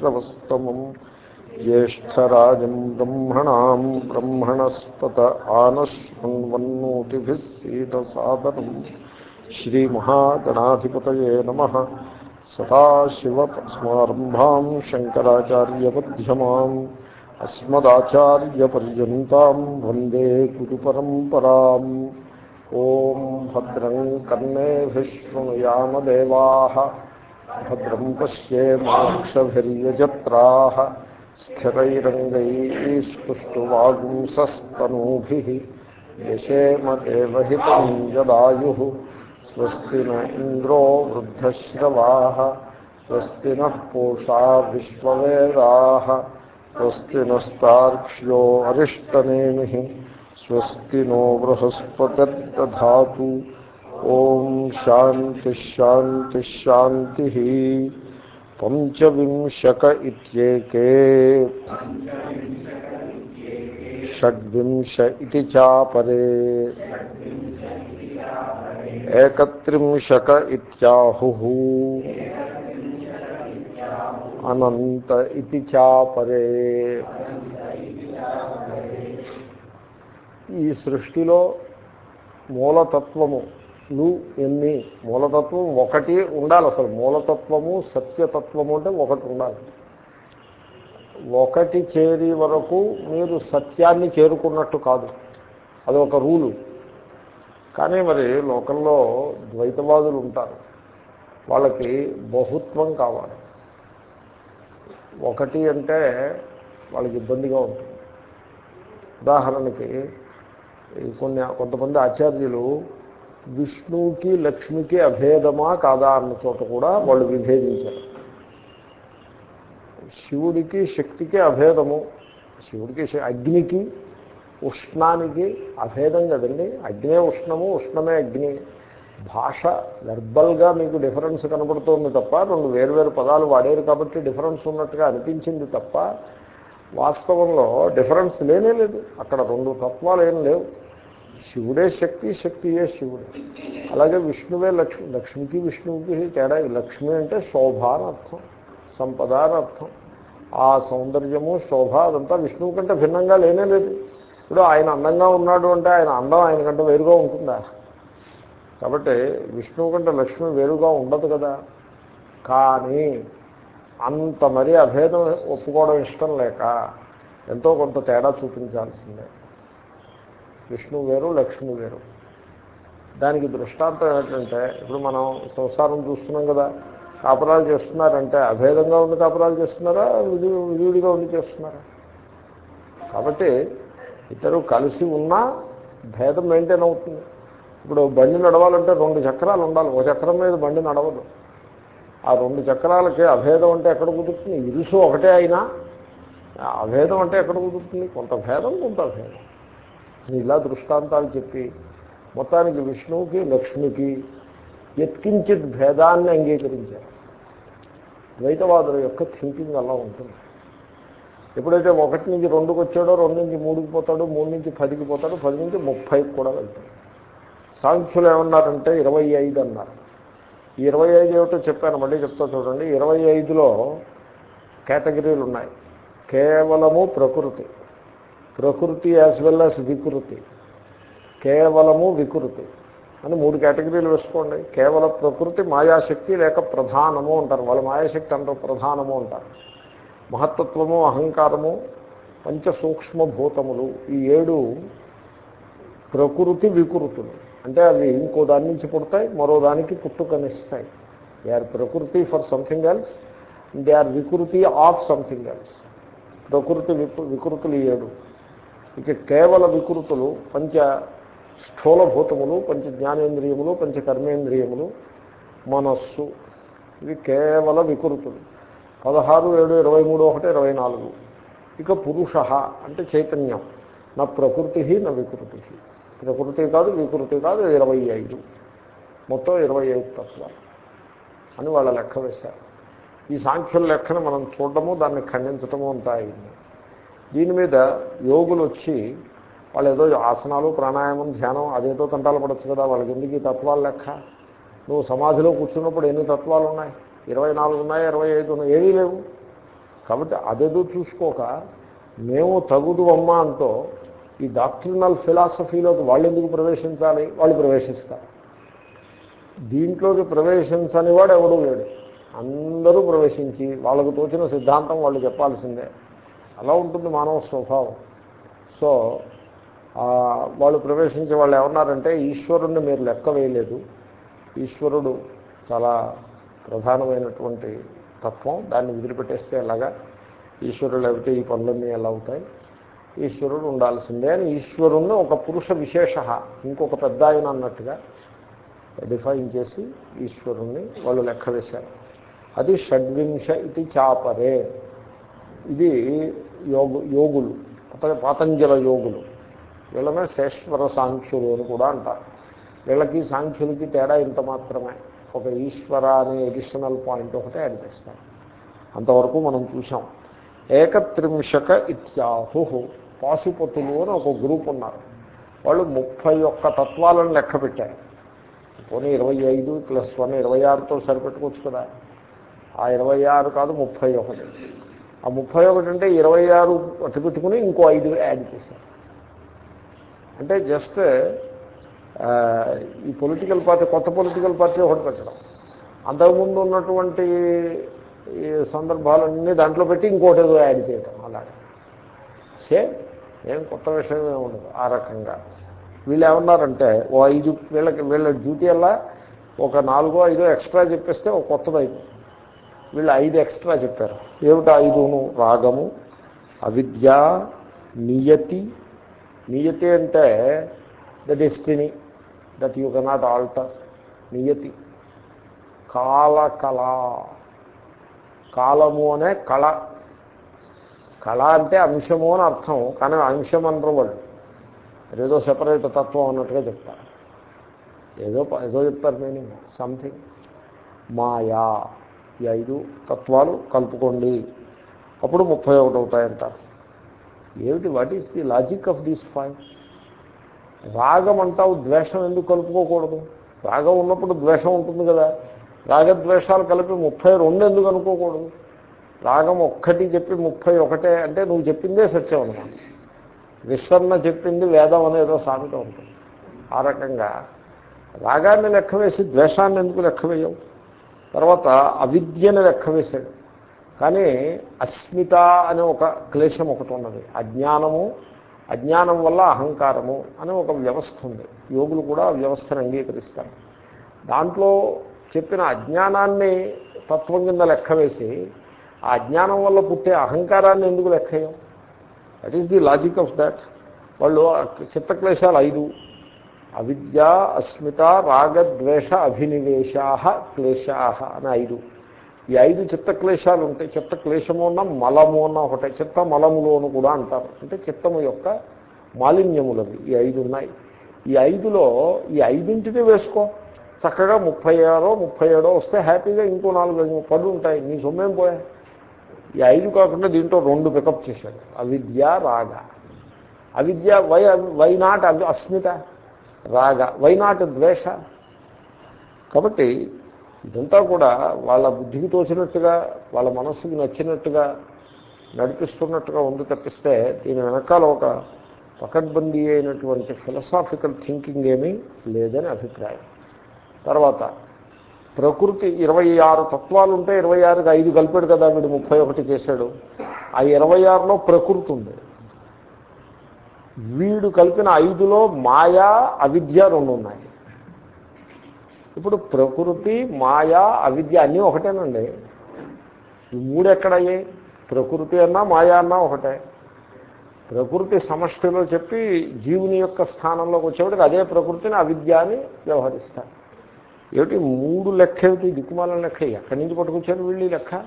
श्रवस्तमम् ज्येष्ठराजम् ब्रह्मणाम् ब्रह्मणस्पत आनशृण्वन्नोतिभिः सीदसादरम् श्रीमहागणाधिपतये नमः। सदाशिवस्मारम्भाम् शङ्कराचार्यमध्यमाम् अस्मदाचार्यपर्यन्ताम् वंदे गुरुपरम्पराम्। ॐ भद्रम् भद्रम् पश्येमाक्षभिर्यजत्राः स्थिरैरङ्गैस्पुष्टुवागुंसस्तनूभिः यशेमदेवहितम् जदायुः स्वस्ति न इन्द्रो वृद्धश्रवाः स्वस्ति नः पूषा विश्ववेदाः स्वस्ति नस्तार्क्ष्यो अरिष्टनेमिः नो बृहस्पतिर्दधातु ఓం శాంతి శాంతి శాంతి పంచవింశక ఇత్యేకే షడ్వింశ ఇది చాపరే ఏకత్రింశక ఇత్యాహు అనంత ఇది చాపరే ఈ సృష్టిలో మూలతత్వము ఫ్లు ఎన్ని? మూలతత్వం ఒకటి ఉండాలి అసలు. మూలతత్వము సత్యతత్వము అంటే ఒకటి ఉండాలి. ఒకటి చేరి వరకు మీరు సత్యాన్ని చేరుకున్నట్టు కాదు. అది ఒక రూలు. కానీ మరి లోకంలో ద్వైతవాదులు ఉంటారు. వాళ్ళకి బహుత్వం కావాలి. ఒకటి అంటే వాళ్ళకి ఇబ్బందిగా ఉంటుంది. ఉదాహరణకి కొన్ని కొంతమంది ఆచార్యులు విష్ణువుకి లక్ష్మికి అభేదమా కాదా అన్న చోట కూడా వాళ్ళు విభేదించారు. శివుడికి శక్తికి అభేదము శివుడికి అగ్నికి ఉష్ణానికి అభేదం కదండి. అగ్నే ఉష్ణము ఉష్ణమే అగ్ని. భాష వెర్బల్గా మీకు డిఫరెన్స్ కనబడుతోంది తప్ప రెండు వేరువేరు పదాలు వాడేరు కాబట్టి డిఫరెన్స్ ఉన్నట్టుగా అనిపించింది తప్ప వాస్తవంలో డిఫరెన్స్ లేనే లేదు. అక్కడ రెండు తత్వాలు ఏం లేవు. శివుడే శక్తి శక్తియే శివుడే. అలాగే విష్ణువే లక్ష్మి లక్ష్మికి విష్ణువుకి తేడా లక్ష్మి అంటే శోభ అని అర్థం సంపద అని అర్థం. ఆ సౌందర్యము శోభ అదంతా విష్ణువు కంటే భిన్నంగా లేనే లేదు. ఇప్పుడు ఆయన అందంగా ఉన్నాడు అంటే ఆయన అందం ఆయన కంటే వేరుగా ఉంటుందా? కాబట్టి విష్ణువు కంటే లక్ష్మి వేరుగా ఉండదు కదా. కానీ అంత మరీ అభేదం ఒప్పుకోవడం ఇష్టం లేక ఎంతో కొంత తేడా చూపించాల్సిందే. విష్ణు వేరు లక్ష్మి వేరు. దానికి దృష్టాంతం ఏంటంటే ఇప్పుడు మనం సంసారం చూస్తున్నాం కదా కాపురాలు చేస్తున్నారంటే అభేదంగా ఉండి కాపురాలు చేస్తున్నారా విధి విధిగా ఉండి చేస్తున్నారా? కాబట్టి ఇద్దరు కలిసి ఉన్నా భేదం మెయింటైన్ అవుతుంది. ఇప్పుడు బండి నడవాలంటే రెండు చక్రాలు ఉండాలి. ఒక చక్రం మీద బండి నడవదు. ఆ రెండు చక్రాలకి అభేదం అంటే ఎక్కడ కుదురుతుంది? ఇరుసు ఒకటే అయినా అభేదం అంటే ఎక్కడ కుదురుతుంది? కొంత భేదం కొంత అభేదం. ఇలా దృష్టాంతాలు చెప్పి మొత్తానికి విష్ణువుకి లక్ష్మికి ఎత్కించిత్ భేదాన్ని అంగీకరించారు. ద్వైతవాదుల యొక్క థింకింగ్ అలా ఉంటుంది. ఎప్పుడైతే ఒకటి నుంచి రెండుకి వచ్చాడో రెండు నుంచి మూడుకి పోతాడు మూడు నుంచి పదికి పోతాడు పది నుంచి ముప్పైకి కూడా వెళ్తాడు. సాంఖ్యులు ఏమన్నారంటే ఇరవై ఐదు అన్నారు. ఈ ఇరవై ఐదు ఏమిటో చెప్పాను మళ్ళీ చెప్తా చూడండి. ఇరవై ఐదులో కేటగిరీలు ఉన్నాయి కేవలము ప్రకృతి. ప్రకృతి యాజ్ వెల్ యాజ్ వికృతి. కేవలము వికృతి. అని మూడు కేటగిరీలు వేసుకోండి. కేవల ప్రకృతి మాయాశక్తి లేక ప్రధానము అంటారు. వాళ్ళ మాయాశక్తి అంటారు ప్రధానము అంటారు. మహత్తత్వము అహంకారము పంచసూక్ష్మభూతములు. ఈ ఏడు ప్రకృతి వికృతులు. అంటే అవి ఇంకో దాని నుంచి పుడతాయి మరో దానికి పుట్టుకనిస్తాయి. They are prakriti for something else they are vikriti of something else ప్రకృతి వికృతులు ఏడు. ఇక కేవల వికృతులు పంచ స్థూలభూతములు పంచ జ్ఞానేంద్రియములు పంచ కర్మేంద్రియములు మనస్సు ఇవి కేవల వికృతులు. పదహారు ఏడు ఇరవై మూడు ఒకటి ఇరవై నాలుగు. ఇక పురుష అంటే చైతన్యం. నా ప్రకృతి నా వికృతి ప్రకృతి కాదు వికృతి కాదు ఇరవై ఐదు. మొత్తం ఇరవై ఐదు తత్వాలు. అని వాళ్ళ లెక్క వేశారు. ఈ సాంఖ్యుల లెక్కను మనం చూడడము దాన్ని ఖండించటము అంతా అయింది. దీని మీద యోగులు వచ్చి వాళ్ళు ఏదో ఆసనాలు ప్రాణాయామం ధ్యానం అదేదో తంటాలు పడచ్చు కదా వాళ్ళకి ఎందుకు ఈ తత్వాలు లెక్క? నువ్వు సమాధిలో కూర్చున్నప్పుడు ఎన్ని తత్వాలు ఉన్నాయి? ఇరవై నాలుగు ఉన్నాయి ఇరవై ఐదు ఉన్నాయి? ఏమీ లేవు. కాబట్టి అదేదో చూసుకోక మేము తగుదు అమ్మ అంటూ ఈ డాక్టర్నల్ ఫిలాసఫీలోకి వాళ్ళు ఎందుకు ప్రవేశించాలి? వాళ్ళు ప్రవేశిస్తారు. దీంట్లోకి ప్రవేశించని వాడు ఎవడూ లేడు. అందరూ ప్రవేశించి వాళ్ళకు తోచిన సిద్ధాంతం వాళ్ళు చెప్పాల్సిందే. అలా ఉంటుంది మానవ స్వభావం. సో వాళ్ళు ప్రవేశించే వాళ్ళు ఏమన్నారంటే ఈశ్వరుణ్ణి మీరు లెక్క వేయలేదు. ఈశ్వరుడు చాలా ప్రధానమైనటువంటి తత్వం. దాన్ని వదిలిపెట్టేస్తే ఎలాగా? ఈశ్వరుడు లేకపోతే ఈ పనులన్నీ ఎలా అవుతాయి? ఈశ్వరుడు ఉండాల్సిందే అని ఈశ్వరుణ్ణి ఒక పురుష విశేష ఇంకొక పెద్ద ఆయన అన్నట్టుగా డిఫైన్ చేసి ఈశ్వరుణ్ణి వాళ్ళు లెక్క వేశారు. అది షడ్వింశ ఇది చాపరే. ఇది యోగు యోగులు పాతంజల యోగులు. వీళ్ళనే శేశ్వర సాంఖ్యులు అని కూడా అంటారు. వీళ్ళకి సాంఖ్యులకి తేడా ఇంత మాత్రమే. ఒక ఈశ్వర అనే ఎడిషనల్ పాయింట్ ఒకటే యాడ్ చేస్తారు. అంతవరకు మనం చూసాం. ఏకత్రింశక ఇత్యాహు పాశుపతులు అని ఒక గ్రూప్ ఉన్నారు. వాళ్ళు ముప్పై ఒక్క తత్వాలను లెక్క పెట్టారు. పోనీ ఇరవై ఐదు ప్లస్ వన్ ఇరవై ఆరుతో సరిపెట్టుకోవచ్చు కదా. ఆ ఇరవై ఆరు కాదు ముప్పై ఒకటి. ఆ ముప్పై ఒకటి అంటే ఇరవై ఆరు అటు ఇంకో ఐదు యాడ్ చేశారు. అంటే జస్ట్ ఈ పొలిటికల్ పార్టీ కొత్త పొలిటికల్ పార్టీ ఒకటి పెట్టడం. అంతకుముందు ఉన్నటువంటి ఈ సందర్భాలన్నీ దాంట్లో పెట్టి ఇంకోటి ఏదో యాడ్ చేయటం అలాగే. సేమ్ ఏం కొత్త విషయం ఏమి ఉండదు. ఆ రకంగా. వీళ్ళు ఏమన్నారంటే ఓ ఐదు వీళ్ళకి వీళ్ళ డ్యూటీ అలా ఒక నాలుగో ఐదో ఎక్స్ట్రా చెప్పేస్తే ఒక కొత్తది అయిపోయింది వీళ్ళు ఐదు ఎక్స్ట్రా చెప్పారు. ఏమిటి ఐదును? రాగము అవిద్య నియతి. నియతి అంటే the destiny that you cannot alter. నియతి. కాల కళ కాలము అనే కళ. కళ అంటే అంశము అని అర్థం కానీ అంశం అనరు వాళ్ళు. ఏదో సెపరేట్ తత్వం అన్నట్టుగా చెప్తారు. ఏదో ఏదో చెప్తారు మీనింగ్ సంథింగ్ మాయా. ఈ ఐదు తత్వాలు కలుపుకోండి. అప్పుడు ముప్పై ఒకటి అవుతాయంటారు. ఏమిటి? What is the logic of these five రాగం అంటావు ద్వేషం ఎందుకు కలుపుకోకూడదు? రాగం ఉన్నప్పుడు ద్వేషం ఉంటుంది కదా. రాగద్వేషాలు కలిపి ముప్పై రెండు ఎందుకు అనుకోకూడదు? రాగం ఒక్కటి చెప్పి ముప్పై ఒకటే అంటే నువ్వు చెప్పిందే సత్యం అనమాట విశ్వన్న చెప్పింది వేదం అనేదో సామెత ఉంటుంది. ఆ రకంగా రాగాన్ని లెక్క వేసి ద్వేషాన్ని ఎందుకు లెక్క వేయవు? తర్వాత అవిద్యను లెక్క వేశాడు కానీ అస్మిత అనే ఒక క్లేశం ఒకటి ఉన్నది. అజ్ఞానము అజ్ఞానం వల్ల అహంకారము అనే ఒక వ్యవస్థ ఉంది. యోగులు కూడా వ్యవస్థను అంగీకరిస్తారు. దాంట్లో చెప్పిన అజ్ఞానాన్ని తత్వం కింద లెక్క వేసి ఆ అజ్ఞానం వల్ల పుట్టే అహంకారాన్ని ఎందుకు లెక్కయ్యం that is the logic of that వాళ్ళు చిత్తక్లేశాలు ఐదు. అవిద్య అస్మిత రాగద్వేష అభినివేశా క్లేశా అని ఐదు. ఈ ఐదు చిత్తక్లేశాలు ఉంటాయి చిత్తక్లేశము ఉన్న మలము అన్న ఒకటే. చిత్త మలములోను కూడా అంటారు. అంటే చిత్తము యొక్క మాలిన్యములవి. ఈ ఐదు ఉన్నాయి ఈ ఐదులో ఈ ఐదింటిని వేసుకో. చక్కగా ముప్పై ఆరో ముప్పై ఏడో వస్తే హ్యాపీగా ఇంకో నాలుగు పడు ఉంటాయి. నీ సొమ్మేం పోయా? ఈ ఐదు కాకుండా దీంట్లో రెండు పికప్ చేశాడు. అవిద్య రాగ. అవిద్య వై వై నాట్ అవి అస్మిత. రాగ. వైనాటి ద్వేష? కాబట్టి ఇదంతా కూడా వాళ్ళ బుద్ధికి తోచినట్టుగా వాళ్ళ మనస్సుకి నచ్చినట్టుగా నడిపిస్తున్నట్టుగా ఉంది తప్పిస్తే దీని వెనకాల ఒక పకడ్బందీ అయినటువంటి ఫిలసాఫికల్ థింకింగ్ ఏమీ లేదని అభిప్రాయం. తర్వాత ప్రకృతి ఇరవై ఆరు తత్వాలు ఉంటే ఇరవై ఆరుకి ఐదు కలిపాడు కదా వీడు ముప్పై ఒకటి చేశాడు. ఆ ఇరవై ఆరులో ప్రకృతి ఉంది. వీడు కలిపిన ఐదులో మాయా అవిద్య రెండు ఉన్నాయి. ఇప్పుడు ప్రకృతి మాయా అవిద్య అన్నీ ఒకటేనండి. ఈ మూడు ఎక్కడయ్యాయి? ప్రకృతి అన్నా మాయా అన్నా ఒకటే. ప్రకృతి సమష్టిలో చెప్పి జీవుని యొక్క స్థానంలోకి వచ్చేవాడికి అదే ప్రకృతిని అవిద్య అని వ్యవహరిస్తారు ఏమిటి? మూడు లెక్క ఏమిటి? దిక్కుమాల లెక్క. ఎక్కడి నుంచి పట్టుకొచ్చారు వీళ్ళు లెక్క?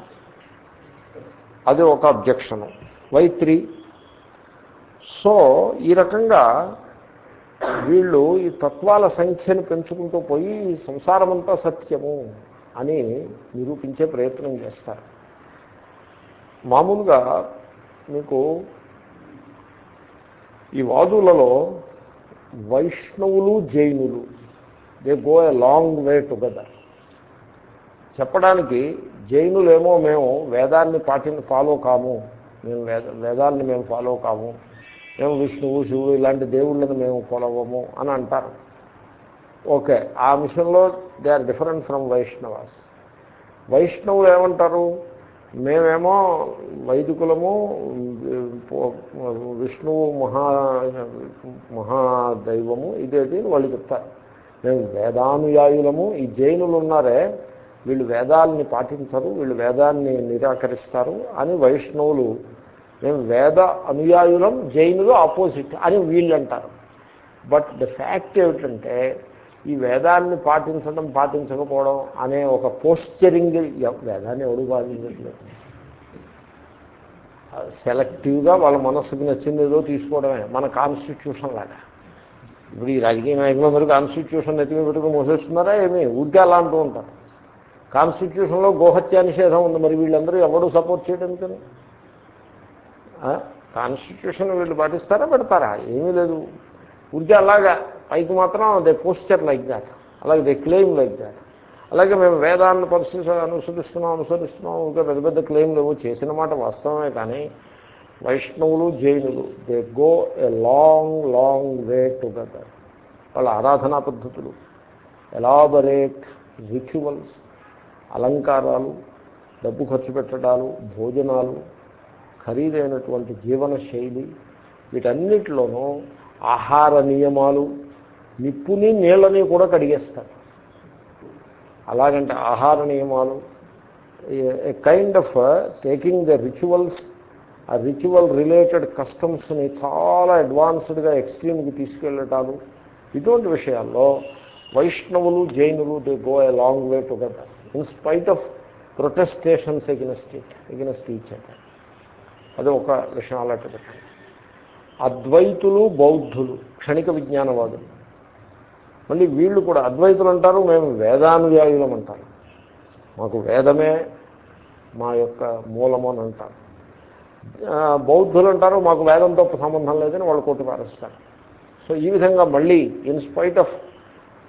అది ఒక అబ్జెక్షను. వైత్రి సో ఈ రకంగా వీళ్ళు ఈ తత్వాల సంఖ్యను పెంచుకుంటూ పోయి సంసారమంతా సత్యము అని నిరూపించే ప్రయత్నం చేస్తారు. మామూలుగా మీకు ఈ వాదులలో వైష్ణవులు జైనులు they go a long way together చెప్పడానికి జైనులేమో మేము వేదాన్ని పాటి ఫాలో కాము మేము వేద వేదాన్ని మేము ఫాలో కాము మేము విష్ణువు శివుడు ఇలాంటి దేవుళ్ళని మేము కొలవము అని అంటారు. ఓకే ఆ మిషన్లో they are different from Vaishnavas. వైష్ణవులు ఏమంటారు? మేమేమో వైదికులము విష్ణువు మహా మహాదైవము ఇదేది వాళ్ళు చెప్తారు. మేము వేదానుయాయులము ఈ జైనులు ఉన్నారే వీళ్ళు వేదాలని పాటించరు వీళ్ళు వేదాన్ని నిరాకరిస్తారు అని వైష్ణవులు మేము వేద అనుయాయులం జైనులు ఆపోజిట్ అని వీళ్ళు అంటారు బట్ ద ఫ్యాక్ట్ ఏమిటంటే ఈ వేదాన్ని పాటించడం పాటించకపోవడం అనే ఒక పోస్చరింగ్ వేదాన్ని ఎవడు బాధించట్లేదు సెలెక్టివ్గా వాళ్ళ మనస్సుకు నచ్చింది ఏదో తీసుకోవడమే మన కాన్స్టిట్యూషన్ లాగా. ఇప్పుడు ఈ రాజకీయ నాయకులందరూ కాన్స్టిట్యూషన్ నెత్తిమి పెట్టుకుని మోసేస్తున్నారా ఏమి? ఊరికే అలా అంటూ ఉంటారు. కాన్స్టిట్యూషన్లో గోహత్య నిషేధం ఉంది మరి వీళ్ళందరూ ఎవరు సపోర్ట్ చేయడం కానీ కాన్స్టిట్యూషన్ వీళ్ళు పాటిస్తారా? పెడతారా? ఏమీ లేదు. ఊరికే అలాగా పైకి మాత్రం దే పోస్చర్ లైక్ దాట్ అలాగే దే క్లెయిమ్ లైక్ దాట్ అలాగే మేము వేదాలను పరిస్థితి అనుసరిస్తున్నాం అనుసరిస్తున్నాం ఇంకా పెద్ద పెద్ద క్లెయిమ్లు ఏవో చేసిన మాట వాస్తవమే కానీ వైష్ణవులు జైనులు they go a long long way together వాళ్ళ ఆరాధనా పద్ధతులు ఎలాబరేట్ రిచువల్స్ అలంకారాలు డబ్బు ఖర్చు పెట్టడాలు భోజనాలు ఖరీదైనటువంటి జీవన శైలి వీటన్నిటిలోనూ ఆహార నియమాలు నిప్పుని నీళ్ళని కూడా కడిగేస్తారు. అలాగంటే ఆహార నియమాలు a kind of taking the rituals ఆ రిచువల్ రిలేటెడ్ కస్టమ్స్ని చాలా అడ్వాన్స్డ్గా ఎక్స్ట్రీమ్కి తీసుకెళ్ళటాలు. ఇటువంటి విషయాల్లో వైష్ణవులు జైనులు they go a long way together in spite of protestations against it against each other అది ఒక విషయం అలాంటి పెట్టండి అద్వైతులు బౌద్ధులు క్షణిక విజ్ఞానవాదులు. మళ్ళీ వీళ్ళు కూడా అద్వైతులు అంటారు మేము వేదానుయాయులం అంటారు. మాకు వేదమే మా యొక్క మూలము అని అంటారు. బౌద్ధులు అంటారు మాకు వేదంతో సంబంధం లేదని వాళ్ళు కొట్టి పారేస్తారు సో ఈ విధంగా మళ్ళీ in spite of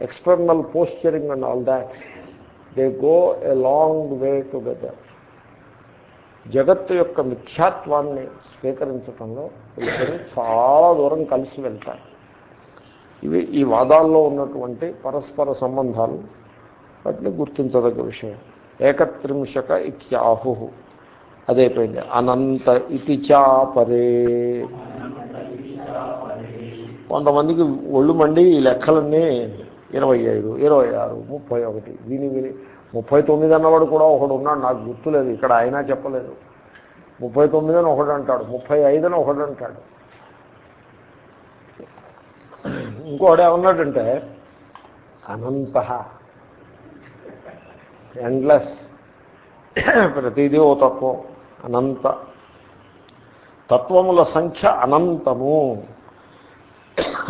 external posturing and all that they go a long way together జగత్తు యొక్క మిథ్యాత్వాన్ని స్వీకరించటంలో ఇద్దరు చాలా దూరం కలిసి వెళ్తారు. ఇవి ఈ వాదాల్లో ఉన్నటువంటి పరస్పర సంబంధాలు వాటిని గుర్తించదగ్గ విషయం. ఏకత్రింశక ఇత్యాహు. అదైపోయింది. అనంత ఇతి చాపరే కొంతమందికి ఒళ్ళు మండి ఈ లెక్కలన్నీ ఇరవై ఐదు ఇరవై ఆరు ముప్పై ఒకటి. దీని విని ముప్పై తొమ్మిది అన్నవాడు కూడా ఒకడు ఉన్నాడు. నాకు గుర్తులేదు ఇక్కడ ఆయన చెప్పలేదు. ముప్పై తొమ్మిది అని ఒకడు అంటాడు ముప్పై ఐదు అని ఒకడు అంటాడు. ఇంకోడు ఏమన్నాడంటే అనంత ఎండ్లెస్ ప్రతిదీ ఓ తత్వం అనంత. తత్వముల సంఖ్య అనంతము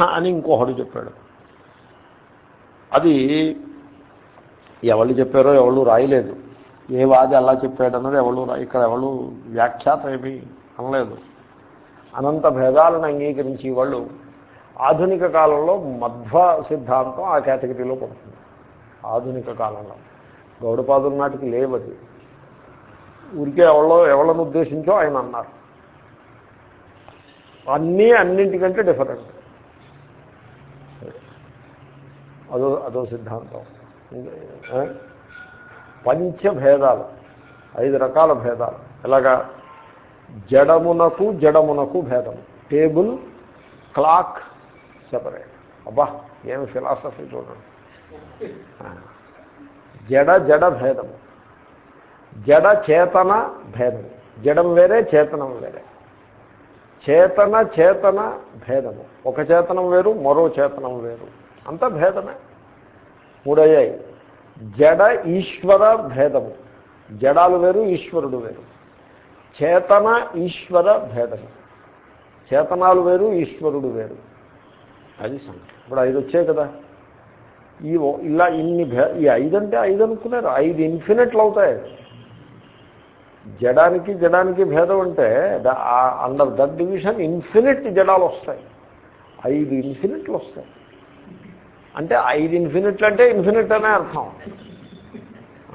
అని ఇంకొకడు చెప్పాడు. అది ఎవరు చెప్పారో ఎవరు రాయలేదు. ఏ వాది అలా చెప్పాడన్నది ఎవరు ఇక్కడ ఎవరు వ్యాఖ్యాత ఏమీ అనలేదు. అనంత భేదాలను అంగీకరించి వాళ్ళు ఆధునిక కాలంలో మధ్వ సిద్ధాంతం ఆ కేటగిరీలో పడుతుంది. ఆధునిక కాలంలో. గౌడపాదుల నాటికి లేవది ఊరికే ఎవరో ఎవరిని ఉద్దేశించో ఆయన అన్నారు. అన్నీ అన్నింటికంటే డిఫరెంట్. అదో అదో సిద్ధాంతం. పంచభేదాలు. ఐదు రకాల భేదాలు. ఎలాగా? జడమునకు జడమునకు భేదము టేబుల్ క్లాక్ సెపరేట్. అబ్బా ఏమి ఫిలాసఫీ చూడండి. జడ జడ భేదము జడ చేతన భేదము జడం వేరే చేతనం వేరే. చేతన చేతన భేదము. ఒక చేతనం వేరు మరో చేతనం వేరు. అంత భేదమే. మూడయ్యాయి. జడ ఈశ్వర భేదము. జడాలు వేరు ఈశ్వరుడు వేరు. చేతన ఈశ్వర భేదము. చేతనాలు వేరు ఈశ్వరుడు వేరు. అది సంఖ్య ఇప్పుడు ఐదు వచ్చాయి కదా. ఈ ఇలా ఇన్ని భే ఈ ఐదు అంటే ఐదు అనుకున్నారు. ఐదు ఇన్ఫినిట్లు అవుతాయి. జడానికి జడానికి భేదం అంటే అండర్ దట్ డివిజన్ ఇన్ఫినిట్ జడాలు వస్తాయి. ఐదు ఇన్ఫినిట్లు వస్తాయి. అంటే ఐదు ఇన్ఫినిట్లు అంటే ఇన్ఫినిట్ అనే అర్థం.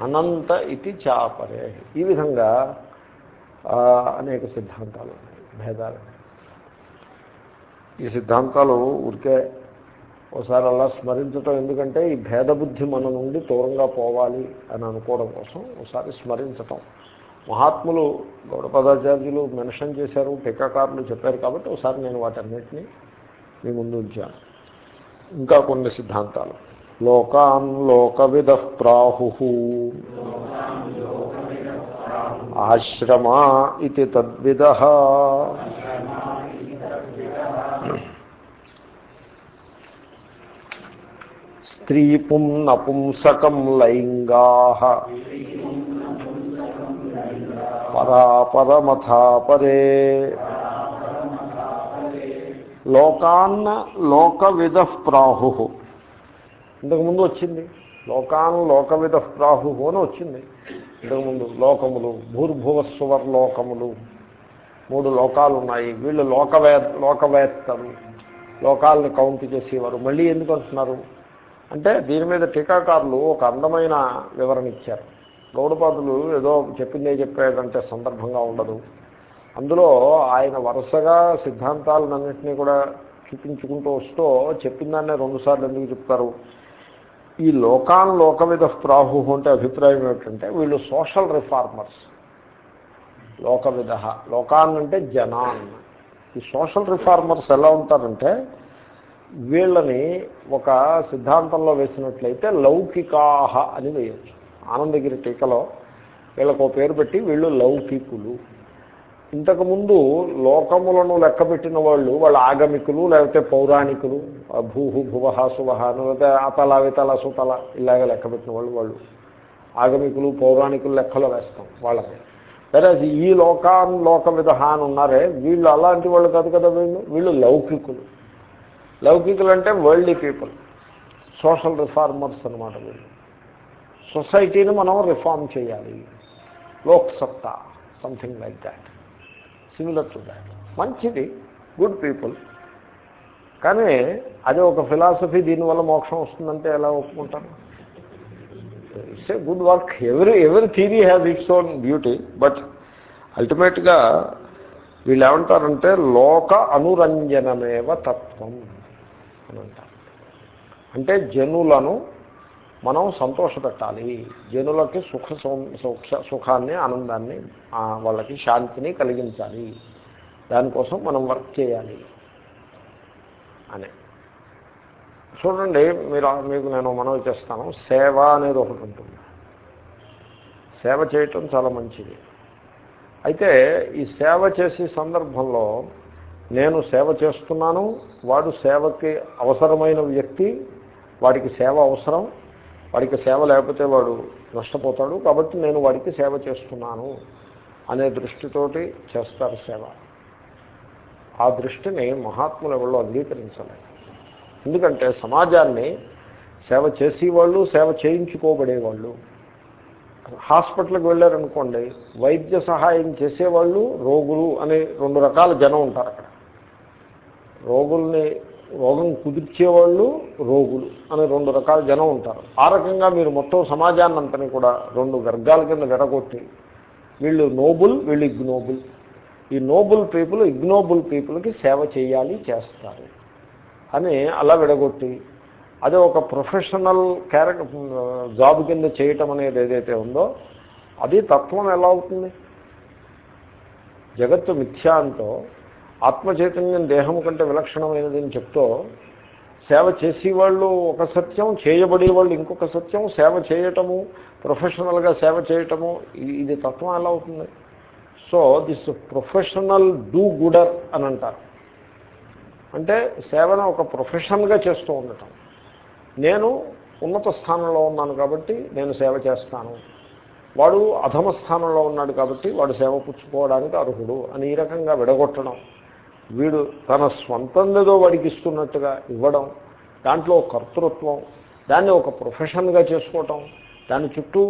అనంత ఇది చాపరే. ఈ విధంగా అనేక సిద్ధాంతాలు ఉన్నాయి భేదాలు ఈ సిద్ధాంతాలు ఊరికే ఒకసారి అలా స్మరించటం ఎందుకంటే ఈ భేదబుద్ధి మన నుండి దూరంగా పోవాలి అని అనుకోవడం కోసం ఒకసారి స్మరించటం. మహాత్ములు గౌడపదాచార్యులు మెన్షన్ చేశారు టీకాకారులు చెప్పారు కాబట్టి ఒకసారి నేను వాటన్నిటినీ మీ ముందు ఉంచాను. ఇంకా కొన్ని సిద్ధాంతాలు. లోకాన్ లోకవిద ప్రాహు. ఆశ్రమా ఇది తద్విద. స్త్రీపుం నపుంసకం లైంగా. పరాపరమథాపరే. లోకాన్న లోకవిద ప్రాహు. ఇంతకుముందు వచ్చింది. లోకాన్ లోకవిద ప్రాహు అని వచ్చింది. ఇంతకుముందు లోకములు భూర్భువస్సువర్ లోకములు మూడు లోకాలు ఉన్నాయి వీళ్ళు లోకవే లోకవేత్తలు. లోకాలను కౌంట్ చేసేవారు. మళ్ళీ ఎందుకు అంటున్నారు? అంటే దీని మీద టీకాకారులు ఒక అందమైన వివరణ ఇచ్చారు. గౌడపాదులు ఏదో చెప్పిందే చెప్పాడంటే సందర్భంగా ఉండదు. అందులో ఆయన వరుసగా సిద్ధాంతాలన్నింటినీ కూడా చూపించుకుంటూ వస్తూ చెప్పిన దాన్నే రెండుసార్లు ఎందుకు చెప్తారు? ఈ లోకాన్ లోకవిధ ప్రాహు అంటే అభిప్రాయం ఏమిటంటే వీళ్ళు సోషల్ రిఫార్మర్స్. లోకవిధ లోకాన్ అంటే జనాన్. ఈ సోషల్ రిఫార్మర్స్ ఎలా ఉంటారంటే వీళ్ళని ఒక సిద్ధాంతంలో వేసినట్లయితే లౌకికాహ అని వేయచ్చు. ఆనందగిరి టీకలో వీళ్ళకు పేరు పెట్టి వీళ్ళు లౌకికులు. ఇంతకుముందు లోకములను లెక్కపెట్టిన వాళ్ళు వాళ్ళ ఆగమికులు లేకపోతే పౌరాణికులు భూహు భువహ సువహ లేకపోతే అతల వితల సుతల ఇలాగ లెక్కపెట్టిన వాళ్ళు వాళ్ళు. ఆగమికులు పౌరాణికులు లెక్కలో వేస్తాం వాళ్ళని వేరే ఈ లోకాన్ లోక విధహ అని ఉన్నారే వీళ్ళు అలాంటి వాళ్ళు కాదు కదా వీళ్ళు? వీళ్ళు లౌకికులు. లౌకికులు అంటే వరల్డ్ పీపుల్ సోషల్ రిఫార్మర్స్ అనమాట వీళ్ళు సొసైటీని మనం రిఫార్మ్ చేయాలి. Loksatta something like that similar to that మంచిది గుడ్ పీపుల్ కానీ అదే ఒక ఫిలాసఫీ దీనివల్ల మోక్షం వస్తుందంటే ఎలా ఒప్పుకుంటారు? ఇట్స్ ఏ గుడ్ వర్క్ ఎవరి ఎవరి theory has its own beauty but అల్టిమేట్గా వీళ్ళు ఏమంటారంటే లోక అనురంజనమేవ తత్వం అని అంటారు. అంటే జనులను మనం సంతోషపెట్టాలి. జనులకి సుఖ సం- సుఖ సుఖాన్ని ఆనందాన్ని వాళ్ళకి శాంతిని కలిగించాలి. దానికోసం మనం వర్క్ చేయాలి. అని. చూడండి మీరు మీకు నేను మనవి చేస్తాను. సేవ అనేది ఒకటి ఉంటుంది. సేవ చేయటం చాలా మంచిది. అయితే ఈ సేవ చేసే సందర్భంలో నేను సేవ చేస్తున్నాను వాడు సేవకి అవసరమైన వ్యక్తి వాడికి సేవ అవసరం వాడికి సేవ లేకపోతే వాడు నష్టపోతాడు. కాబట్టి నేను వాడికి సేవ చేస్తున్నాను అనే దృష్టితోటి చేస్తారు సేవ. ఆ దృష్టిని మహాత్ములు ఎవరో అంగీకరించలేదు. ఎందుకంటే సమాజాన్ని సేవ చేసేవాళ్ళు సేవ చేయించుకోబడేవాళ్ళు. హాస్పిటల్కి వెళ్ళారనుకోండి వైద్య సహాయం చేసేవాళ్ళు రోగులు అనే రెండు రకాల జనం ఉంటారు అక్కడ. రోగుల్ని రోగం కుదిర్చేవాళ్ళు రోగులు అనే రెండు రకాల జనం ఉంటారు. ఆ రకంగా మీరు మొత్తం సమాజాన్ని అంతని కూడా రెండు వర్గాల కింద విడగొట్టి వీళ్ళు నోబుల్ వీళ్ళు ఇగ్నోబుల్. ఈ నోబుల్ పీపుల్ ఇగ్నోబుల్ పీపుల్కి సేవ చేయాలి చేస్తారు అని అలా విడగొట్టి అదే ఒక ప్రొఫెషనల్ క్యారెక్టర్ జాబ్ కింద చేయటం అనేది ఏదైతే ఉందో అది తత్వం ఎలా అవుతుంది? జగత్తు మిథ్యా అంటూ ఆత్మచైతన్యం దేహం కంటే విలక్షణమైనది అని చెప్తూ సేవ చేసేవాళ్ళు ఒక సత్యం చేయబడేవాళ్ళు ఇంకొక సత్యం సేవ చేయటము ప్రొఫెషనల్గా సేవ చేయటము ఇది తత్వం ఎలా అవుతుంది? So this professional do gooder అని అంటారు. అంటే సేవను ఒక ప్రొఫెషన్గా చేస్తూ ఉండటం. నేను ఉన్నత స్థానంలో ఉన్నాను కాబట్టి నేను సేవ చేస్తాను. వాడు అధమ స్థానంలో ఉన్నాడు కాబట్టి వాడు సేవ పుచ్చుకోవడానికి అర్హుడు అని ఈ రకంగా విడగొట్టడం. వీడు తన స్వంతందేదో వాడికి ఇస్తున్నట్టుగా ఇవ్వడం దాంట్లో కర్తృత్వం దాన్ని ఒక ప్రొఫెషన్గా చేసుకోవటం దాని చుట్టూ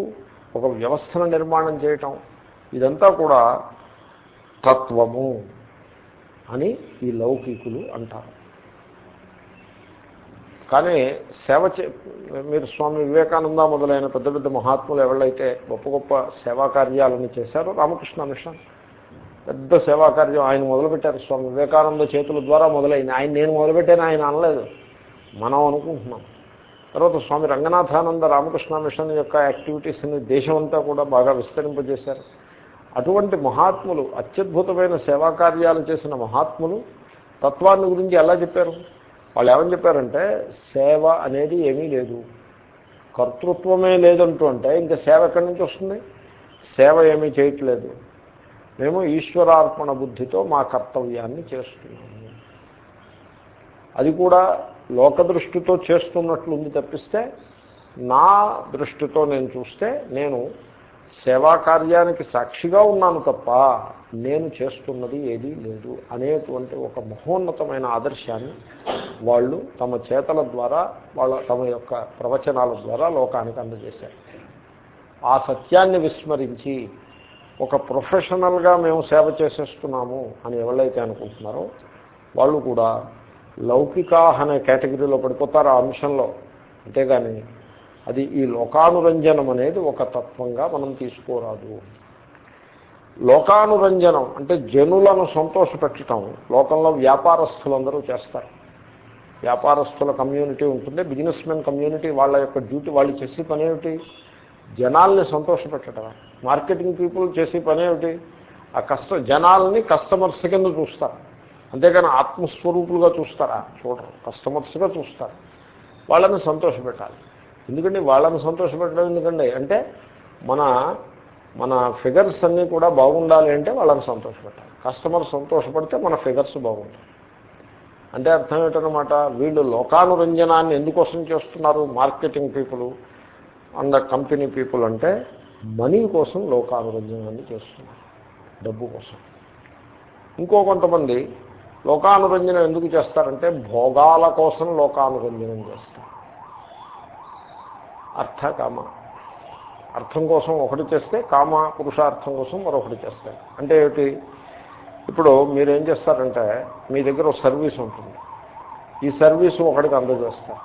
ఒక వ్యవస్థను నిర్మాణం చేయటం ఇదంతా కూడా తత్వము అని ఈ లౌకికులు అంటారు. కానీ సేవ చే మీరు స్వామి వివేకానంద మొదలైన పెద్ద పెద్ద మహాత్ములు ఎవరైతే గొప్ప గొప్ప సేవా కార్యాలను చేశారో రామకృష్ణ మిషన్ పెద్ద సేవా కార్యం ఆయన మొదలుపెట్టారు. స్వామి వివేకానంద చేతుల ద్వారా మొదలైంది. ఆయన నేను మొదలుపెట్టాను ఆయన అనలేదు. మనం అనుకుంటున్నాం. తర్వాత స్వామి రంగనాథానంద రామకృష్ణ మిషన్ యొక్క యాక్టివిటీస్ని దేశమంతా కూడా బాగా విస్తరింపజేశారు. అటువంటి మహాత్ములు అత్యద్భుతమైన సేవా కార్యాలు చేసిన మహాత్ములు తత్వాన్ని గురించి ఎలా చెప్పారు? వాళ్ళు ఏమని చెప్పారంటే సేవ అనేది ఏమీ లేదు. కర్తృత్వమే లేదంటూ అంటే ఇంకా సేవ ఎక్కడి నుంచి వస్తుంది? సేవ ఏమీ చేయట్లేదు. మేము ఈశ్వరార్పణ బుద్ధితో మా కర్తవ్యాన్ని చేస్తున్నాము. అది కూడా లోక దృష్టితో చేస్తున్నట్లుంది తప్పిస్తే నా దృష్టితో నేను చూస్తే నేను సేవా కార్యానికి సాక్షిగా ఉన్నాను తప్ప నేను చేస్తున్నది ఏదీ లేదు అనేటువంటి ఒక మహోన్నతమైన ఆదర్శాన్ని వాళ్ళు తమ చేతల ద్వారా వాళ్ళ తమ యొక్క ప్రవచనాల ద్వారా లోకానికి అందజేశారు. ఆ సత్యాన్ని విస్మరించి ఒక ప్రొఫెషనల్గా మేము సేవ చేసేస్తున్నాము అని ఎవరైతే అనుకుంటున్నారో వాళ్ళు కూడా లౌకికా అనే కేటగిరీలో పడిపోతారు ఆ అంశంలో. అంతేగాని అది ఈ లోకానురంజనం అనేది ఒక తత్వంగా మనం తీసుకోరాదు. లోకానురంజనం అంటే జనులను సంతోషపెట్టడం. లోకంలో వ్యాపారస్తులందరూ చేస్తారు. వ్యాపారస్తుల కమ్యూనిటీ ఉంటుంది బిజినెస్ మెన్ కమ్యూనిటీ వాళ్ళ యొక్క డ్యూటీ వాళ్ళు చేసే పని ఏమిటి జనాల్ని సంతోషపెట్టడమే. మార్కెటింగ్ పీపుల్ చేసే పని ఏమిటి? ఆ కష్ట జనాల్ని కస్టమర్స్ కింద చూస్తారు. అంతేకాని ఆత్మస్వరూపులుగా చూస్తారా? చూడరు. కస్టమర్స్గా చూస్తారు. వాళ్ళని సంతోషపెట్టాలి. ఎందుకంటే వాళ్ళని సంతోషపెట్టడం ఎందుకండి? అంటే మన మన ఫిగర్స్ అన్నీ కూడా బాగుండాలి అంటే వాళ్ళని సంతోషపెట్టాలి. కస్టమర్ సంతోషపడితే మన ఫిగర్స్ బాగుంటాయి. అంటే అర్థం ఏంటనమాట వీళ్ళు లోకానురంజనాన్ని ఎందుకోసం చేస్తున్నారు? Marketing people. And company people అంటే మనీ కోసం లోకానురంజనాన్ని చేస్తున్నారు. డబ్బు కోసం. ఇంకో కొంతమంది లోకానురంజనం ఎందుకు చేస్తారంటే భోగాల కోసం లోకానురంజనం చేస్తారు. అర్థ కామ. అర్థం కోసం ఒకటి చేస్తే కామ పురుషార్థం కోసం మరొకటి చేస్తారు. అంటే ఏమిటి? ఇప్పుడు మీరు ఏం చేస్తారంటే మీ దగ్గర ఒక సర్వీస్ ఉంటుంది. ఈ సర్వీసు ఒకడికి అందజేస్తారు.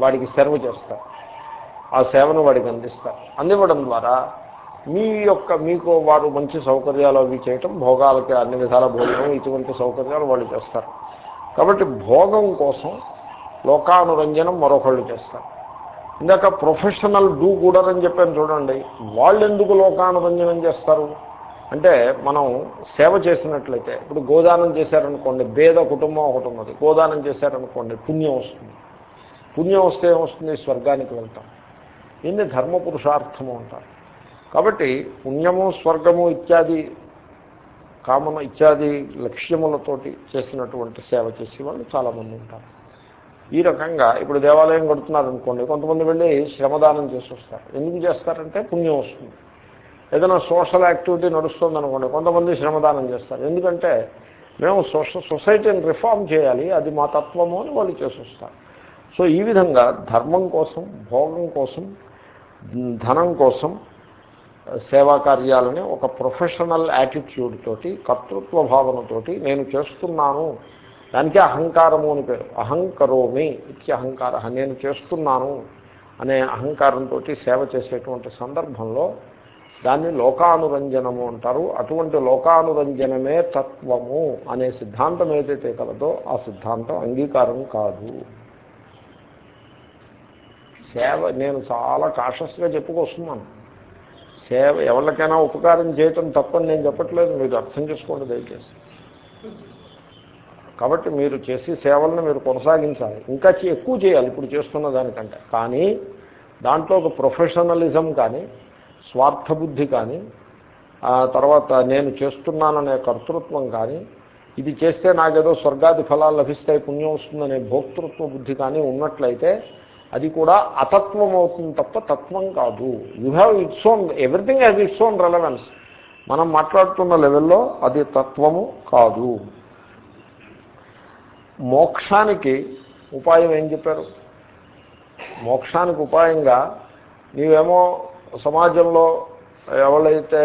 వాడికి సర్వ్ చేస్తారు. ఆ సేవను వాడికి అందిస్తారు. అందివ్వడం ద్వారా మీ యొక్క మీకు వారు మంచి సౌకర్యాలు అవి చేయటం భోగాలకి అన్ని విధాల భోజనం ఇటువంటి సౌకర్యాలు వాళ్ళు చేస్తారు. కాబట్టి భోగం కోసం లోకానురంజనం మరొకళ్ళు చేస్తారు. ఇందాక ప్రొఫెషనల్ డూ కూడరని చెప్పాను చూడండి. వాళ్ళు ఎందుకు లోకానురంజనం చేస్తారు? అంటే మనం సేవ చేసినట్లయితే ఇప్పుడు గోదానం చేశారనుకోండి భేద కుటుంబం ఒకటి ఉన్నది. గోదానం చేశారనుకోండి పుణ్యం వస్తుంది. పుణ్యం వస్తే ఏమొస్తుంది? స్వర్గానికి వెళ్తాం. దీన్ని ధర్మ పురుషార్థము అంటారు. కాబట్టి పుణ్యము స్వర్గము ఇత్యాది కామన ఇత్యాది లక్ష్యములతోటి చేసినటువంటి సేవ చేసే వాళ్ళు చాలామంది ఉంటారు. ఈ రకంగా ఇప్పుడు దేవాలయం కడుతున్నారనుకోండి కొంతమంది వెళ్ళి శ్రమదానం చేసి వస్తారు. ఎందుకు చేస్తారంటే పుణ్యం వస్తుంది. ఏదైనా సోషల్ యాక్టివిటీ నడుస్తుంది అనుకోండి కొంతమంది శ్రమదానం చేస్తారు. ఎందుకంటే మేము సోషల్ సొసైటీని రిఫార్మ్ చేయాలి అది మా తత్వము అని వాళ్ళు చేసి వస్తారు. సో ఈ విధంగా ధర్మం కోసం భోగం కోసం ధనం కోసం సేవా కార్యాలని ఒక ప్రొఫెషనల్ యాటిట్యూడ్ తోటి కర్తృత్వ భావనతోటి నేను చేస్తున్నాను. దానికే అహంకారము అని పేరు. అహంకరోమి ఇత్య అహంకార నేను చేస్తున్నాను అనే అహంకారంతో సేవ చేసేటువంటి సందర్భంలో దాన్ని లోకానురంజనము అంటారు. అటువంటి లోకానురంజనమే తత్వము అనే సిద్ధాంతం ఏదైతే కలదో ఆ సిద్ధాంతం అంగీకారం కాదు. సేవ నేను చాలా కాషస్గా చెప్పుకొస్తున్నాను. సేవ ఎవరికైనా ఉపకారం చేయటం తప్పని నేను చెప్పట్లేదు మీరు అర్థం చేసుకోండి దయచేసి. కాబట్టి మీరు చేసే సేవలను మీరు కొనసాగించాలి. ఇంకా ఎక్కువ చేయాలి ఇప్పుడు చేస్తున్న దానికంటే. కానీ దాంట్లో ఒక ప్రొఫెషనలిజం కానీ స్వార్థబుద్ధి కానీ తర్వాత నేను చేస్తున్నాననే కర్తృత్వం కానీ ఇది చేస్తే నాకేదో స్వర్గాది ఫలాలు లభిస్తాయి పుణ్యం వస్తుందనే భోక్తృత్వ బుద్ధి కానీ ఉన్నట్లయితే అది కూడా అతత్వం అవుతుంది తప్ప తత్వం కాదు. You have its own everything has its own relevance మనం మాట్లాడుతున్న లెవెల్లో అది తత్వము కాదు. మోక్షానికి ఉపాయం ఏం చెప్పారు? మోక్షానికి ఉపాయంగా నీవేమో సమాజంలో ఎవరైతే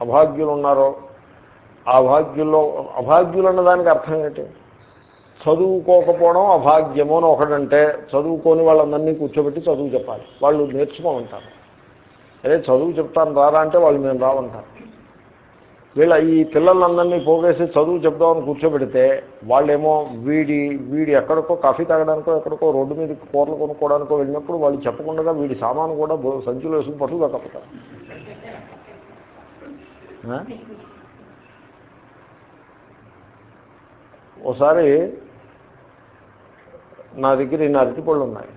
అభాగ్యులు ఉన్నారో అభాగ్యుల్లో అభాగ్యులు అన్నదానికి అర్థం ఏంటి? చదువుకోకపోవడం అభాగ్యము అని ఒకడంటే చదువుకోని వాళ్ళందరినీ కూర్చోబెట్టి చదువు చెప్పాలి. వాళ్ళు నేర్చుకోమంటారు. అదే చదువు చెప్తాను రారా అంటే వాళ్ళు మేము రావంటారు వీళ్ళ ఈ పిల్లలందరినీ పోగేసి చదువు చెప్దామని కూర్చోబెడితే వాళ్ళేమో వీడి వీడి ఎక్కడికో కాఫీ తాగడానికో ఎక్కడికో రోడ్డు మీద కూరలు కొనుక్కోవడానికో వెళ్ళినప్పుడు వాళ్ళు చెప్పకుండా వీడి సామాను కూడా సంచులు వేసుకుని పట్టుకు తప్పతారు ఓసారి నా దగ్గర ఇన్ని అరటిపళ్ళు ఉన్నాయి.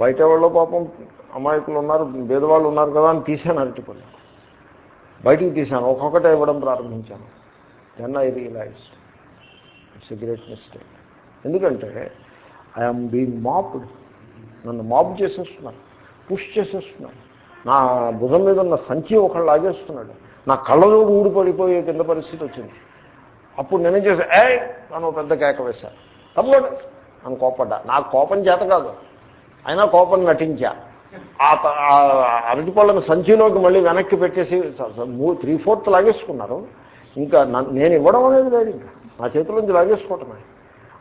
బయట వాళ్ళు పాపం అమాయకులు ఉన్నారు బేదవాళ్ళు ఉన్నారు కదా అని తీసాను అరటిపళ్ళు. బయటికి తీశాను ఒక్కొక్కటే ఇవ్వడం ప్రారంభించాను. Then I realized it's a great mistake ఎందుకంటే ఐఎమ్ బీయింగ్ మాప్డ్ నన్ను మాప్ చేసేస్తున్నాను పుష్ చేసేస్తున్నాను నా భుజం మీద ఉన్న సంచి ఒకళ్ళు లాగేస్తున్నాడు. నా కళ్ళలో ఊడిపడిపోయే కింద పరిస్థితి వచ్చింది. అప్పుడు నేనేం చేశాను ఏ నన్ను ఒక పెద్ద కేక వేశాను తప్పకుండా అని కోపడ్డా. నాకు కోపం చేత కాదు. అయినా కోపం నటించా. ఆ అరటి పళ్ళను సంచిలోకి మళ్ళీ వెనక్కి పెట్టేసి త్రీ ఫోర్త్ లాగేసుకున్నారు. ఇంకా నేను ఇవ్వడం అనేది లేదు ఇంకా. నా చేతిలోంచి లాగేసుకోవటమే.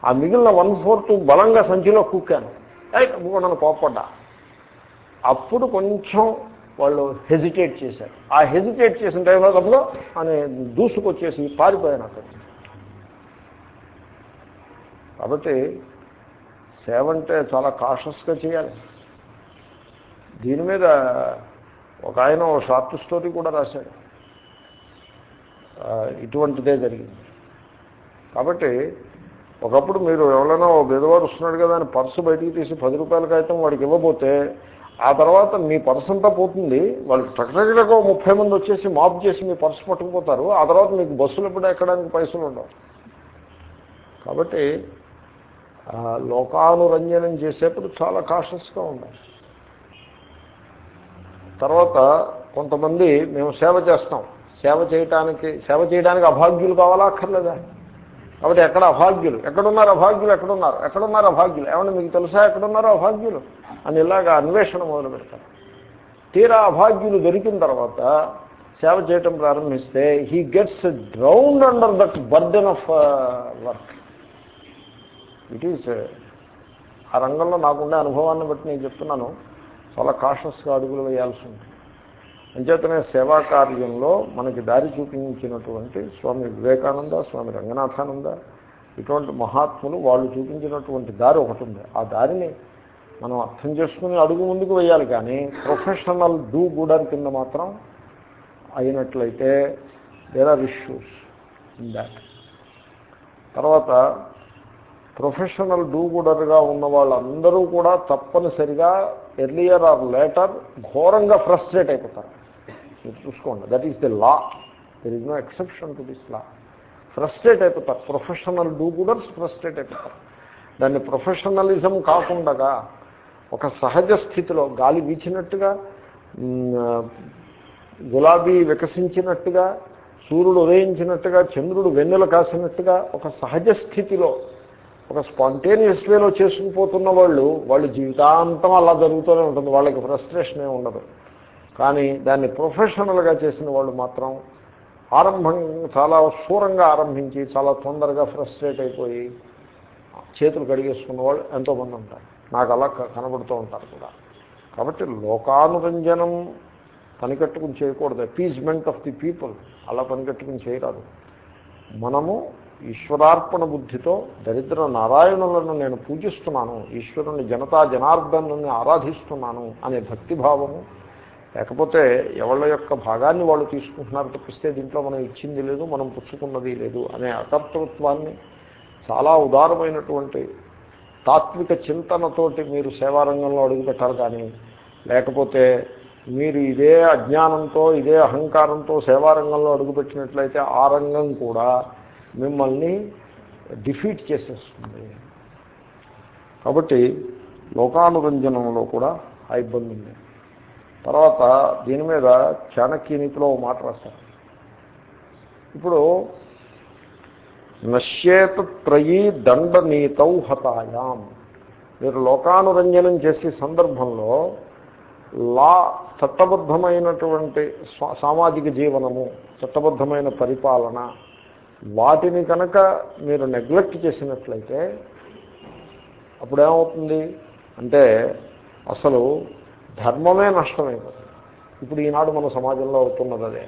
ఆ మిగిలిన వన్ ఫోర్త్ బలంగా సంచిలో కుక్కాను. నన్ను కోపడ్డా. అప్పుడు కొంచెం వాళ్ళు హెజిటేట్ చేశారు. ఆ హెజిటేట్ చేసిన టైంలో తప్పులో అని దూసుకొచ్చేసి పారిపోయాను అక్కడ కాబట్టి సేవ అంటే చాలా కాషస్గా చేయాలి. దీని మీద ఒక ఆయన ఓ షార్ట్ స్టోరీ కూడా రాశాడు. ఇటువంటిదే జరిగింది. కాబట్టి ఒకప్పుడు మీరు ఎవరైనా ఓ బెదవాడు వస్తున్నాడు కదా అని పర్సు బయటికి తీసి పది రూపాయల కాగితం వాడికి ఇవ్వబోతే ఆ తర్వాత మీ పర్సు అంతా పోతుంది. వాళ్ళు టకటకటకు ఓ ముప్పై మంది వచ్చేసి మాప్ చేసి మీ పర్సు పట్టుకుపోతారు. ఆ తర్వాత మీకు బస్సులు ఎప్పుడు ఎక్కడానికి పైసలు ఉండవు. కాబట్టి లోకానురంజనం చేసేప్పుడు చాలా కాషస్గా ఉండాలి తర్వాత కొంతమంది మేము సేవ చేస్తాం. సేవ చేయటానికి సేవ చేయడానికి అభాగ్యులు కావాలా అక్కర్లేదా? కాబట్టి ఎక్కడ అభాగ్యులు? ఎక్కడున్నారు అభాగ్యులు? ఎక్కడున్నారు? ఎక్కడున్నారు అభాగ్యులు? ఏమన్నా మీకు తెలుసా ఎక్కడున్నారో అభాగ్యులు? అని ఇలాగా అన్వేషణ మొదలు పెడతారు. తీరా అభాగ్యులు దొరికిన తర్వాత సేవ చేయటం ప్రారంభిస్తే he gets drowned under that burden of work it is uh, ఆ రంగంలో నాకుండే అనుభవాన్ని బట్టి నేను చెప్తున్నాను. చాలా కాషస్గా అడుగులు వేయాల్సి ఉంటుంది. అంచేతనే సేవా కార్యంలో మనకి దారి చూపించినటువంటి స్వామి వివేకానంద స్వామి రంగనాథానంద ఇటువంటి మహాత్ములు వాళ్ళు చూపించినటువంటి దారి ఒకటి ఉంది. ఆ దారిని మనం అర్థం చేసుకుని అడుగు ముందుకు వేయాలి కానీ ప్రొఫెషనల్ డూ గూడర్ కింద మాత్రం అయినట్లయితే there are issues in that తర్వాత ప్రొఫెషనల్ డూగుడర్గా ఉన్న వాళ్ళందరూ కూడా తప్పనిసరిగా ఎర్లియర్ ఆర్ లేటర్ ఘోరంగా ఫ్రస్ట్రేట్ అయిపోతారు. మీరు చూసుకోండి that is the law there is no exception to this law frustrate అయిపోతారు. ప్రొఫెషనల్ డూగుడర్స్ ఫ్రస్ట్రేట్ అయిపోతారు. దాన్ని ప్రొఫెషనలిజం కాకుండా ఒక సహజ స్థితిలో గాలి వీచినట్టుగా గులాబీ వికసించినట్టుగా సూర్యుడు ఉదయించినట్టుగా చంద్రుడు వెన్నెల కాసినట్టుగా ఒక సహజ స్థితిలో ఒక స్పాంటేనియస్ వేలో చేసుకుపోతున్న వాళ్ళు వాళ్ళు జీవితాంతం అలా జరుగుతూనే ఉంటుంది. వాళ్ళకి ఫ్రస్ట్రేషన్ ఏమి ఉండదు. కానీ దాన్ని ప్రొఫెషనల్గా చేసిన వాళ్ళు మాత్రం ఆరంభం చాలా శూరంగా ఆరంభించి చాలా తొందరగా ఫ్రస్ట్రేట్ అయిపోయి చేతులు కడిగేసుకున్న వాళ్ళు ఎంతోమంది ఉంటారు. నాకు అలా క- కనబడుతూ ఉంటారు కూడా. కాబట్టి లోకానురంజనం పనికట్టుకుని చేయకూడదు. అపీజ్మెంట్ ఆఫ్ ది పీపుల్ అలా పనికట్టుకుని చేయరాదు. మనము ఈశ్వరార్పణ బుద్ధితో దరిద్ర నారాయణులను నేను పూజిస్తున్నాను ఈశ్వరుని జనతా జనార్దనుని ఆరాధిస్తున్నాను అనే భక్తిభావము. లేకపోతే ఎవళ్ళ యొక్క భాగాన్ని వాళ్ళు తీసుకుంటున్నారు తప్పిస్తే దీంట్లో మనం ఇచ్చింది లేదు మనం పుచ్చుకున్నది లేదు అనే అకర్తృత్వాన్ని చాలా ఉదారమైనటువంటి తాత్విక చింతనతోటి మీరు సేవారంగంలో అడుగుపెట్టారు కానీ లేకపోతే మీరు ఇదే అజ్ఞానంతో ఇదే అహంకారంతో సేవారంగంలో అడుగుపెట్టినట్లయితే ఆ రంగం కూడా మిమ్మల్ని డిఫీట్ చేసేస్తుంది. కాబట్టి లోకానురంజనంలో కూడా ఆ ఇబ్బంది ఉంది. తర్వాత దీని మీద చాణక్య నీతిలో మాట రాస్తారు ఇప్పుడు నశ్యేతత్రయీ దండనీతౌ హతాయాం. మీరు లోకానురంజనం చేసే సందర్భంలో లా చట్టబద్ధమైనటువంటి సామాజిక జీవనము చట్టబద్ధమైన పరిపాలన వాటిని కనుక మీరు నెగ్లెక్ట్ చేసినట్లయితే అప్పుడు ఏమవుతుంది అంటే అసలు ధర్మమే నష్టమైపోతుంది. ఇప్పుడు ఈనాడు మన సమాజంలో అవుతున్నది అదే.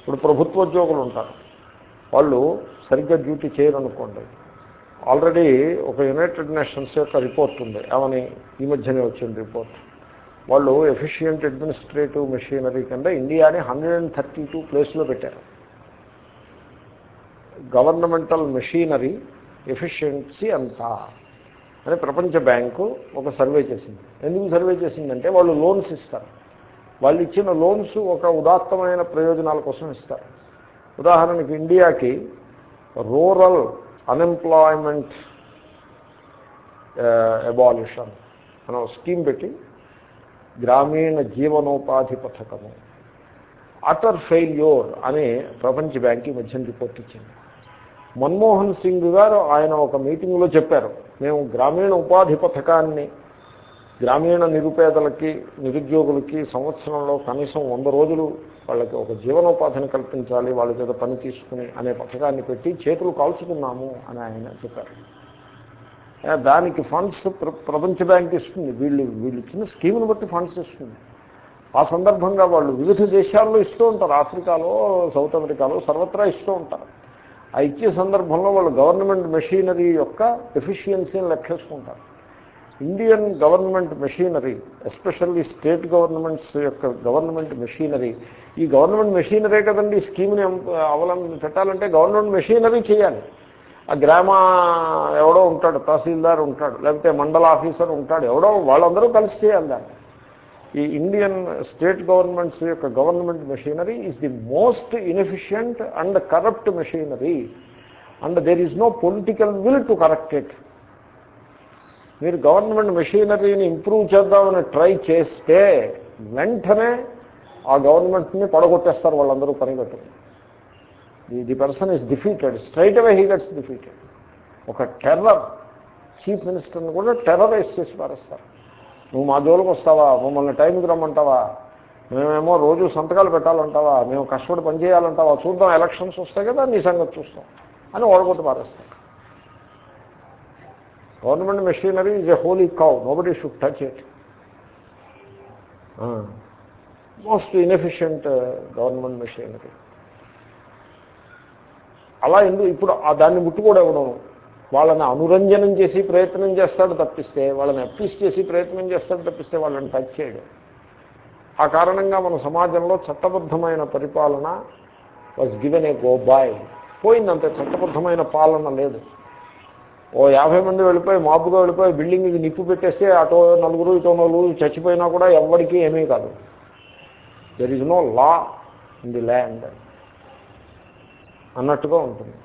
ఇప్పుడు ప్రభుత్వోద్యోగులు ఉంటారు. వాళ్ళు సరిగ్గా డ్యూటీ చేయరనుకోండి. ఆల్రెడీ ఒక యునైటెడ్ నేషన్స్ యొక్క రిపోర్ట్ ఉంది. ఏమని? ఈ మధ్యనే వచ్చింది రిపోర్ట్. వాళ్ళు ఎఫిషియంట్ అడ్మినిస్ట్రేటివ్ మెషినరీ కింద ఇండియాని హండ్రెడ్ అండ్ థర్టీ టూ ప్లేస్లో పెట్టారు. గవర్నమెంటల్ మెషీనరీ ఎఫిషియన్సీ అంతా. అని ప్రపంచ బ్యాంకు ఒక సర్వే చేసింది. ఎందుకు సర్వే చేసిందంటే వాళ్ళు లోన్స్ ఇస్తారు. వాళ్ళు ఇచ్చిన లోన్స్ ఒక ఉదాత్తమైన ప్రయోజనాల కోసం ఇస్తారు. ఉదాహరణకి ఇండియాకి రూరల్ అన్ఎంప్లాయ్మెంట్ ఎబాల్యూషన్ అనే స్కీమ్ పెట్టి గ్రామీణ జీవనోపాధి పథకము అటర్ ఫెయిల్యూర్ అని ప్రపంచ బ్యాంక్ ఈ మధ్యన రిపోర్ట్ ఇచ్చింది. మన్మోహన్ సింగ్ గారు ఆయన ఒక మీటింగ్లో చెప్పారు. మేము గ్రామీణ ఉపాధి పథకాన్ని గ్రామీణ నిరుపేదలకి నిరుద్యోగులకి సంవత్సరంలో కనీసం వంద రోజులు వాళ్ళకి ఒక జీవనోపాధిని కల్పించాలి వాళ్ళ చేత పని తీసుకుని అనే పథకాన్ని పెట్టి చేతులు కాల్చుకున్నాము అని ఆయన చెప్పారు. దానికి ఫండ్స్ ప్రపంచ బ్యాంక్ ఇస్తుంది. వీళ్ళు వీళ్ళు ఇచ్చిన స్కీమును బట్టి ఫండ్స్ ఇస్తుంది. ఆ సందర్భంగా వాళ్ళు వివిధ దేశాల్లో ఇస్తూ ఉంటారు. ఆఫ్రికాలో సౌత్ అమెరికాలో సర్వత్రా ఇస్తూ ఉంటారు. ఆ ఇచ్చే సందర్భంలో వాళ్ళు గవర్నమెంట్ మెషీనరీ యొక్క ఎఫిషియన్సీని లెక్కేసుకుంటారు. Indian government machinery especially state governments యొక్క గవర్నమెంట్ మెషీనరీ ఈ గవర్నమెంట్ మెషీనరీ కదండి స్కీమ్ని అవలంబ పెట్టాలంటే గవర్నమెంట్ మెషీనరీ చేయాలి. ఆ గ్రామ ఎవడో ఉంటాడు తహసీల్దార్ ఉంటాడు లేకపోతే మండల ఆఫీసర్ ఉంటాడు ఎవడో వాళ్ళందరూ కలిసి చేయాలి దాన్ని. ఈ ఇండియన్ స్టేట్ గవర్నమెంట్స్ యొక్క government machinery is the most inefficient and corrupt machinery and there is no political will to correct it మీరు గవర్నమెంట్ మెషీనరీని ఇంప్రూవ్ చేద్దామని ట్రై చేస్తే వెంటనే ఆ గవర్నమెంట్ని పడగొట్టేస్తారు వాళ్ళందరూ పని the the person is defeated straight away he gets defeated ఒక టెర్రర్ చీఫ్ మినిస్టర్ని కూడా టెర్రరైజ్ చేసి పారేస్తారు. నువ్వు మా జోలికి వస్తావా? మమ్మల్ని టైంకి రమ్మంటావా? మేమేమో రోజు సంతకాలు పెట్టాలంటావా? మేము కష్టపడి పనిచేయాలంటావా చూద్దాం ఎలక్షన్స్ వస్తాయి కదా నీ సంగతి చూస్తాం అని ఓడగొట్టు పారేస్తాం. Government machinery is a holy cow. Nobody should touch it most inefficient government machinery. అలా ఎందుకు ఇప్పుడు దాన్ని ముట్టుకోవడం ఇవ్వడం వాళ్ళని అనురంజనం చేసి ప్రయత్నం చేస్తాడు తప్పిస్తే వాళ్ళని అప్పీస్ చేసి ప్రయత్నం చేస్తాడు తప్పిస్తే వాళ్ళని టచ్ చేయడు. ఆ కారణంగా మన సమాజంలో చట్టబద్ధమైన పరిపాలన was given a go by పోయిందంత చట్టబద్ధమైన పాలన లేదు. ఓ యాభై మంది వెళ్ళిపోయి మాపుగా వెళ్ళిపోయి బిల్డింగ్కి నిప్పు పెట్టేస్తే అటో నలుగురు ఇటో నలుగురు చచ్చిపోయినా కూడా ఎవరికీ ఏమీ కాదు. There is no law in the land అన్నట్టుగా ఉంటుంది.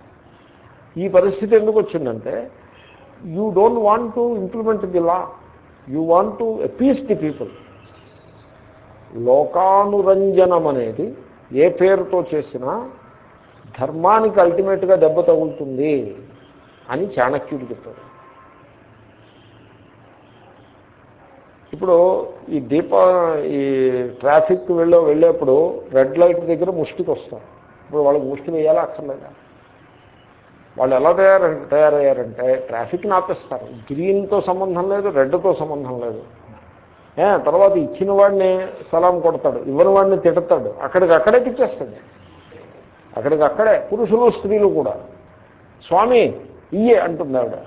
ఈ పరిస్థితి ఎందుకు వచ్చిందంటే you don't want to implement the law you want to appease the people లోకానురంజనం అనేది ఏ పేరుతో చేసినా ధర్మానికి అల్టిమేట్గా దెబ్బ తగులుతుంది అని చాణక్యుడు చెప్పాడు. ఇప్పుడు ఈ దీప ఈ ట్రాఫిక్ వెళ్ళే వెళ్ళేప్పుడు రెడ్ లైట్ దగ్గర ముష్టికి వస్తారు ఇప్పుడు వాళ్ళకి ముష్టి వేయాలా అక్కర్లేదా? వాళ్ళు ఎలా తయారు తయారయ్యారంటే ట్రాఫిక్ని ఆపేస్తారు. గ్రీన్తో సంబంధం లేదు రెడ్తో సంబంధం లేదు. తర్వాత ఇచ్చిన వాడిని సలాం కొడతాడు ఇవ్వని వాడిని తిడతాడు అక్కడికి అక్కడే తెచ్చేస్తాడు అక్కడికి అక్కడే పురుషులు స్త్రీలు కూడా. స్వామి ఇయ్యే అంటుంది ఆవిడ.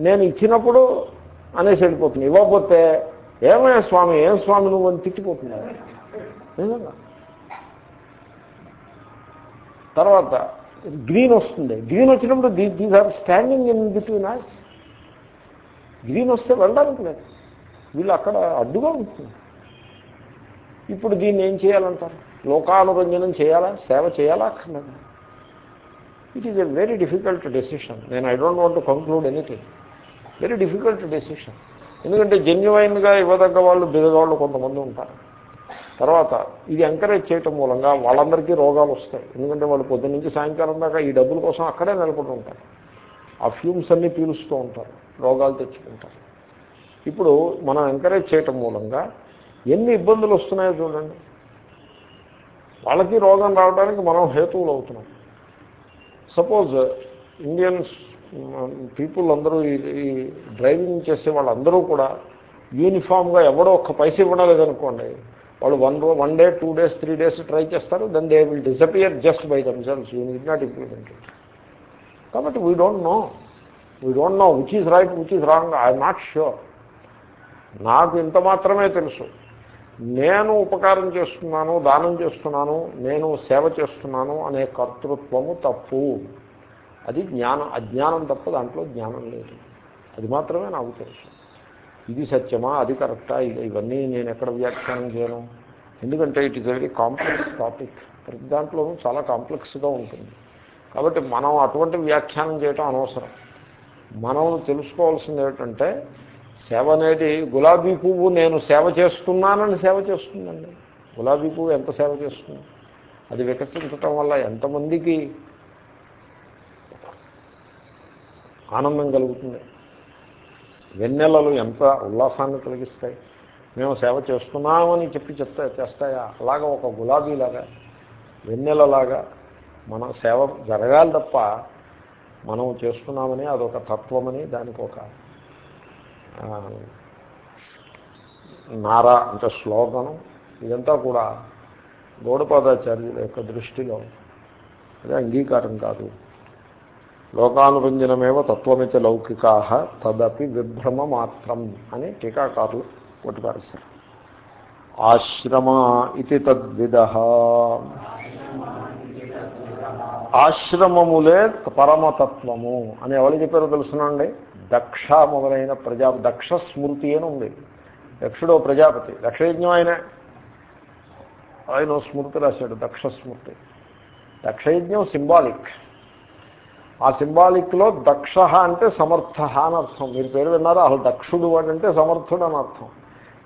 నేను ఇచ్చినప్పుడు అనేసి వెళ్ళిపోతుంది. ఇవ్వకపోతే ఏమయ్యా స్వామి ఏం స్వామి నువ్వు అని తిట్టిపోతుంది తర్వాత గ్రీన్ వస్తుంది. గ్రీన్ వచ్చినప్పుడు the these are standing in between us green వస్తే వెళ్ళడానికి లేదు. వీళ్ళు అక్కడ అడ్డుగా ఉంటుంది ఇప్పుడు దీన్ని ఏం చేయాలంటారు? లోకానురంజనం చేయాలా? సేవ చేయాలా అక్కర్లేదు? It is a very difficult decision నేను I don't want conclude anything very difficult decision ఎందుకంటే జెన్యువైన్గా ఇవ్వదగ్గ వాళ్ళు దిగవాళ్ళు కొంతమంది ఉంటారు. తర్వాత ఇది ఎంకరేజ్ చేయటం మూలంగా వాళ్ళందరికీ రోగాలు వస్తాయి. ఎందుకంటే వాళ్ళు పొద్దున్న నుంచి సాయంకాలం దాకా ఈ డబ్బుల కోసం అక్కడే నిలబడి ఉంటారు. ఆ ఫ్యూమ్స్ అన్నీ పీలుస్తూ ఉంటారు. రోగాలు తెచ్చుకుంటారు. ఇప్పుడు మనం ఎంకరేజ్ చేయటం మూలంగా ఎన్ని ఇబ్బందులు వస్తున్నాయో చూడండి. వాళ్ళకి రోగం రావడానికి మనం హేతువులు అవుతున్నాం. సపోజ్ ఇండియన్స్ పీపుల్ అందరూ ఈ డ్రైవింగ్ చేసే వాళ్ళందరూ కూడా యూనిఫామ్గా ఎవడో ఒక్క పైసా ఇవ్వడం లేదనుకోండి వాళ్ళు one row one day two days three days try చేస్తారు then they will disappear just by themselves you need not implement కాబట్టి we don't know we don't know which is right which is wrong I'm not sure నాకు ఇంత మాత్రమే తెలుసు. నేను ఉపకారం చేస్తున్నాను దానం చేస్తున్నాను నేను సేవ చేస్తున్నాను అనే కర్తృత్వము తప్పు. అది జ్ఞానం అజ్ఞానం తప్ప దాంట్లో జ్ఞానం లేదు. అది మాత్రమే నాకు తెలుసు. ఇది సత్యమా? అది కరెక్టా? ఇవన్నీ నేను ఎక్కడ వ్యాఖ్యానం చేయను. ఎందుకంటే it is very complex topic ప్రతి దాంట్లోనూ చాలా కాంప్లెక్స్గా ఉంటుంది. కాబట్టి మనం అటువంటి వ్యాఖ్యానం చేయటం అనవసరం. మనం తెలుసుకోవాల్సింది ఏమిటంటే సేవ అనేది గులాబీ పువ్వు నేను సేవ చేస్తున్నానని సేవ చేస్తుందండి. గులాబీ పువ్వు ఎంత సేవ చేస్తుంది? అది వికసించటం వల్ల ఎంతమందికి ఆనందం కలుగుతుంది? వెన్నెలలు ఎంత ఉల్లాసాన్ని కలిగిస్తాయి? మేము సేవ చేస్తున్నామని చెప్పి చెప్తా చేస్తాయా? అలాగా ఒక గులాబీలాగా వెన్నెలలాగా మన సేవ జరగాలి తప్ప మనం చేస్తున్నామని అదొక తత్వమని దానికి ఒక నారా అంటే శ్లోకనం ఇదంతా కూడా గౌడపాదాచార్యుల యొక్క దృష్టిలో. అది అంగీకారం కాదు. లోకానురంజనమేవ తత్వమిత లౌకికా తదపి విభ్రమ మాత్రం అని టీకాకారులు కొట్టుపారేశారు. ఆశ్రమ ఇది తద్విద. ఆశ్రమములే పరమతత్వము అని ఎవరు చెప్పారో తెలుసునండి? దక్ష మొదలైన ప్రజా దక్ష స్మృతి అని ఉంది. దక్షుడు ప్రజాపతి. దక్షయజ్ఞం ఆయనే. ఆయన స్మృతి రాశాడు దక్ష స్మృతి. దక్షయజ్ఞం సింబాలిక్. ఆ సింబాలిక్లో దక్ష అంటే సమర్థ అని అర్థం. మీరు పేరు విన్నారా? అసలు దక్షుడు అంటే సమర్థుడు అని అర్థం.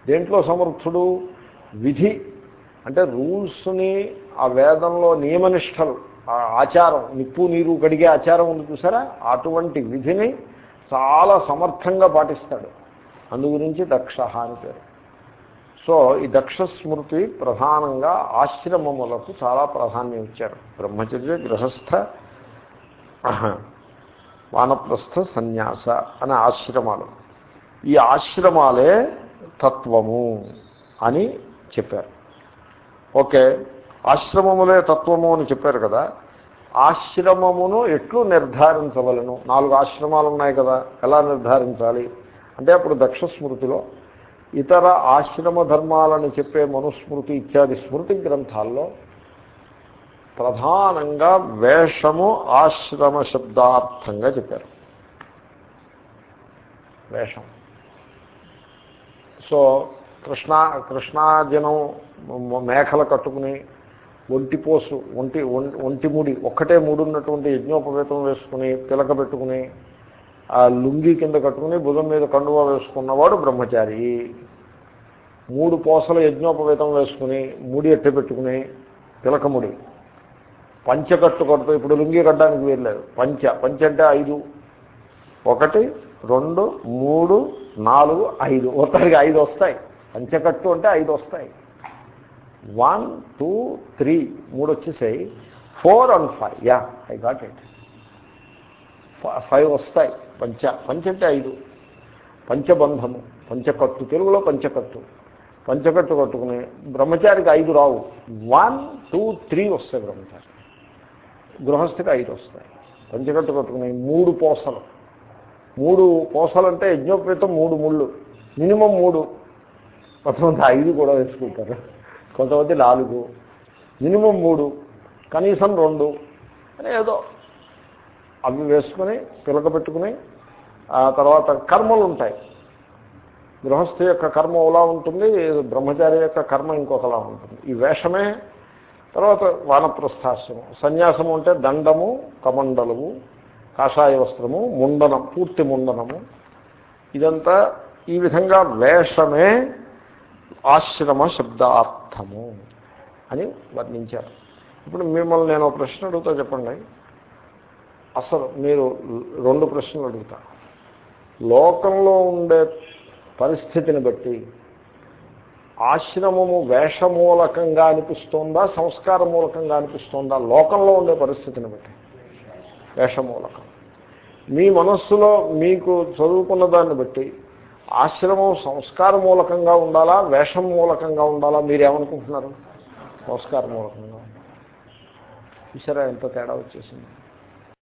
దేంట్లో సమర్థుడు? విధి. అంటే రూల్స్ని ఆ వేదంలో నియమనిష్టలు ఆచారం నిప్పు నీరు కడిగే ఆచారం ఉంది చూసారా? అటువంటి విధిని చాలా సమర్థంగా పాటిస్తాడు. అందు గురించి దక్ష అని పేరు. సో ఈ దక్ష స్మృతి ప్రధానంగా ఆశ్రమములకు చాలా ప్రాధాన్యం ఇచ్చారు. బ్రహ్మచర్య గృహస్థ వానప్రస్థ సన్యాస అనే ఆశ్రమాలు. ఈ ఆశ్రమాలే తత్వము అని చెప్పారు. ఓకే ఆశ్రమములే తత్వము అని చెప్పారు కదా. ఆశ్రమమును ఎట్లు నిర్ధారించవలను? నాలుగు ఆశ్రమాలు ఉన్నాయి కదా ఎలా నిర్ధారించాలి? అంటే అప్పుడు దక్ష స్మృతిలో ఇతర ఆశ్రమ ధర్మాలని చెప్పే మనుస్మృతి ఇత్యాది స్మృతి గ్రంథాల్లో ప్రధానంగా వేషము ఆశ్రమ శబ్దార్థంగా చెప్పారు. వేషం. సో కృష్ణా కృష్ణాజనం మేకలు కట్టుకుని ఒంటిపోసు ఒంటి ఒంటి ముడి ఒక్కటే ముడున్నటువంటి యజ్ఞోపవేతం వేసుకుని పిలక పెట్టుకుని ఆ లుంగి కింద కట్టుకుని భుజం మీద కండువా వేసుకున్నవాడు బ్రహ్మచారి. మూడు పోసల యజ్ఞోపవేతం వేసుకుని ముడి ఎట్టి పెట్టుకుని పిలకముడి పంచకట్టు కట్టు ఇప్పుడు లుంగి కట్టడానికి వీరలేదు పంచ. పంచ అంటే ఐదు. ఒకటి రెండు మూడు నాలుగు ఐదు. ఒకరికి ఐదు వస్తాయి. పంచకట్టు అంటే ఐదు వస్తాయి. One two three. మూడు వచ్చేసాయి. Four and five. Ya I got it. Five వస్తాయి. పంచ. పంచ అంటే ఐదు. పంచబంధము. పంచకట్టు తెలుగులో పంచకట్టు పంచకట్టు కట్టుకుని బ్రహ్మచారికి ఐదు రావు. వన్ టూ త్రీ వస్తాయి బ్రహ్మచారి గృహస్థికి ఐదు వస్తాయి. పంచగట్టు కట్టుకుని మూడు పోసలు. మూడు పోసలు అంటే యజ్ఞోపేతం మూడు ముళ్ళు. మినిమం మూడు. కొంతమంది ఐదు కూడా వేసుకుంటారు. కొంతమంది నాలుగు. మినిమం మూడు. కనీసం రెండు. అని ఏదో అవి వేసుకుని పిలక పెట్టుకుని ఆ తర్వాత కర్మలు ఉంటాయి. గృహస్థ యొక్క కర్మ ఒకలా ఉంటుంది బ్రహ్మచారి యొక్క కర్మ ఇంకొకలా ఉంటుంది. ఈ వేషమే తర్వాత వానప్రస్థాశ్రమం. సన్యాసము అంటే దండము కమండలము కాషాయ వస్త్రము ముండనం పూర్తి ముండనము. ఇదంతా ఈ విధంగా వేషమే ఆశ్రమ శబ్దార్థము అని వర్ణించారు. ఇప్పుడు మిమ్మల్ని నేను ప్రశ్న అడుగుతా చెప్పండి. అసలు మీరు రెండు ప్రశ్నలు అడుగుతా. లోకంలో ఉండే పరిస్థితిని బట్టి ఆశ్రమము వేషమూలకంగా అనిపిస్తోందా సంస్కార మూలకంగా అనిపిస్తోందా? లోకంలో ఉండే పరిస్థితిని బట్టి. వేషమూలకం. మీ మనస్సులో మీకు చదువుకున్న దాన్ని బట్టి ఆశ్రమం సంస్కార మూలకంగా ఉండాలా వేషం మూలకంగా ఉండాలా? మీరేమనుకుంటున్నారు? సంస్కార మూలకంగా ఉండాలి. చూసారా ఎంత తేడా వచ్చేసింది?